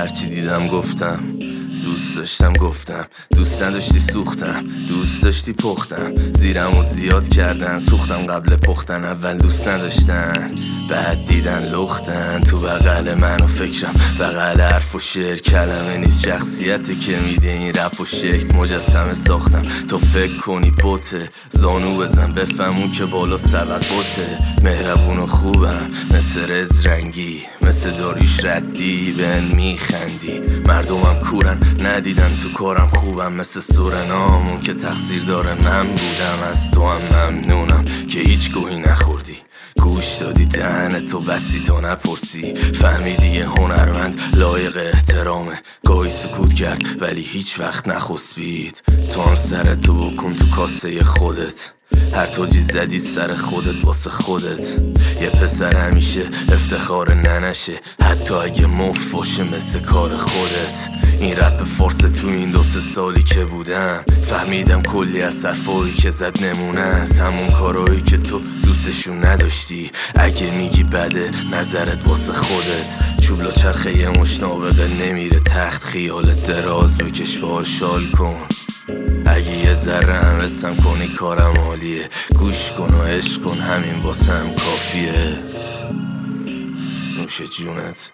هرچی دیدم گفتم. دوست داشتم گفتم. دوست نداشتی سوختم. دوست داشتی پختم. زیرم و زیاد کردن. سوختم قبل پختن. اول دوست نداشتن. بعد دیدن لختن. تو بغل من و فکرم. بغل حرف و شعر کلمه نیست. شخصیتی که میده این رپ و شکل. مجسمه ساختم. تو فکر کنی بوته زانو بزن بفهمون که بالا سبت بوته. مهربون و خوبم. مثل رز رنگی. مثل داریش ردی. بن میخندی. مردمم کورن. ندیدن تو کارم خوبم مثل سورنامون که تقصیر داره. من بودم از تو هم ممنونم که هیچ گوهی نخوردی. گوش دادی دهن تو بسی تو نپرسی. فهمیدی یه هنرمند لایق احترامه. گاهی سکوت کرد ولی هیچ وقت نخسبید تو هم سر تو بکن تو کاسه خودت. هر تاجی زدی سر خودت واسه خودت. یه پسر همیشه افتخار ننشه. حتی اگه مف باشه مثل کار خودت. این رپ فارس تو این دو سه سالی که بودم. فهمیدم کلی از صرفایی که زد نمونه است. همون کارایی که تو دوستشون نداشتی. اگه میگی بده نظرت واسه خودت. چوبلا چرخه یه مشنابقه نمیره تخت. خیالت دراز بکش با شال کن. اگه یه ذره هم رسم کنی کارم عالیه. گوش کن و عشق کن همین واسم کافیه. نوش جونت.